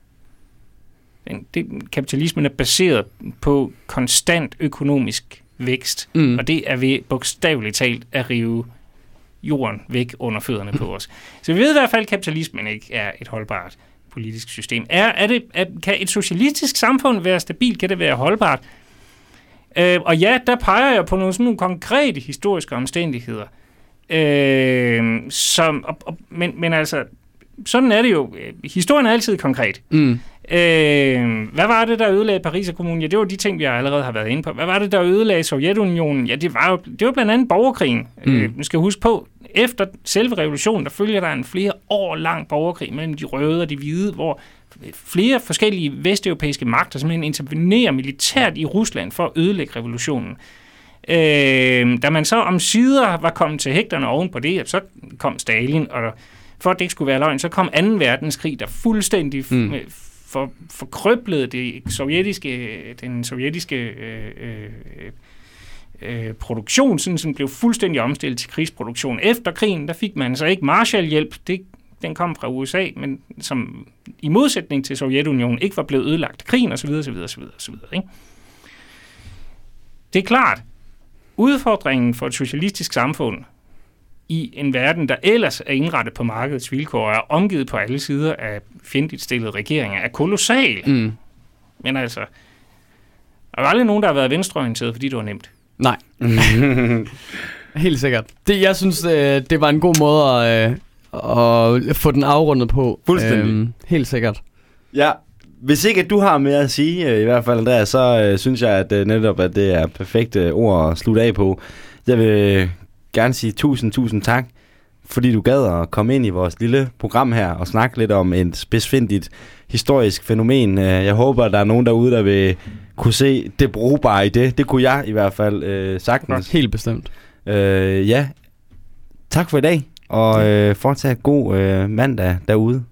Det, kapitalismen er baseret på konstant økonomisk vækst, Mm. og det er ved bogstaveligt talt at rive jorden væk under fødderne på os. Så vi ved i hvert fald, at kapitalismen ikke er et holdbart politisk system. Er, er det, er, kan et socialistisk samfund være stabilt? Kan det være holdbart? Øh, og ja, der peger jeg på nogle, sådan nogle konkrete historiske omstændigheder. Øh, som, og, og, men, men altså, sådan er det jo. Historien er altid konkret. Mm. Øh, hvad var det, der ødelagde Paris Kommune? Ja, det var de ting, vi allerede har været inde på. Hvad var det, der ødelagde Sovjetunionen? Ja, det var jo det var blandt andet borgerkrigen. Mm. Mm. Øh, skal huske på, efter selve revolutionen, der følger der en flere år lang borgerkrig mellem de røde og de hvide, hvor flere forskellige vesteuropæiske magter simpelthen intervenerer militært i Rusland for at ødelægge revolutionen. Øh, da man så om sider var kommet til hægterne oven på det, så kom Stalin, og for at det ikke skulle være løgn, så kom 2. verdenskrig, der fuldstændig Mm for, forkrøblede det sovjetiske, den sovjetiske øh, øh, øh, produktion, sådan, som blev fuldstændig omstillet til krigsproduktion. Efter krigen, der fik man så ikke Marshallhjælp, det, den kom fra USA, men som i modsætning til Sovjetunionen ikke var blevet ødelagt af krigen osv. osv., osv., osv. Ikke? Det er klart, udfordringen for et socialistisk samfund i en verden, der ellers er indrettet på markedets vilkår og er omgivet på alle sider af fjendtligt stillede regeringer, er kolossal. Mm. Men altså, der er aldrig nogen, der har været venstreorienteret, fordi det var nemt. Nej, helt sikkert. Det, jeg synes, øh, det var en god måde at, øh, at få den afrundet på. Fuldstændig. Øhm, helt sikkert. ja, hvis ikke at du har mere at sige, øh, i hvert fald Andreas, så øh, synes jeg at øh, netop, at det er perfekte ord at slutte af på. Jeg vil gerne sige tusind, tusind tak, fordi du gad at komme ind i vores lille program her og snakke lidt om et spidsfindigt historisk fænomen. Øh, Jeg håber, at der er nogen derude, der vil kunne se det brugbare i det. Det kunne jeg i hvert fald øh, sagtens. Helt bestemt. Øh, ja, tak for i dag, og øh, fortsat god øh, mandag derude.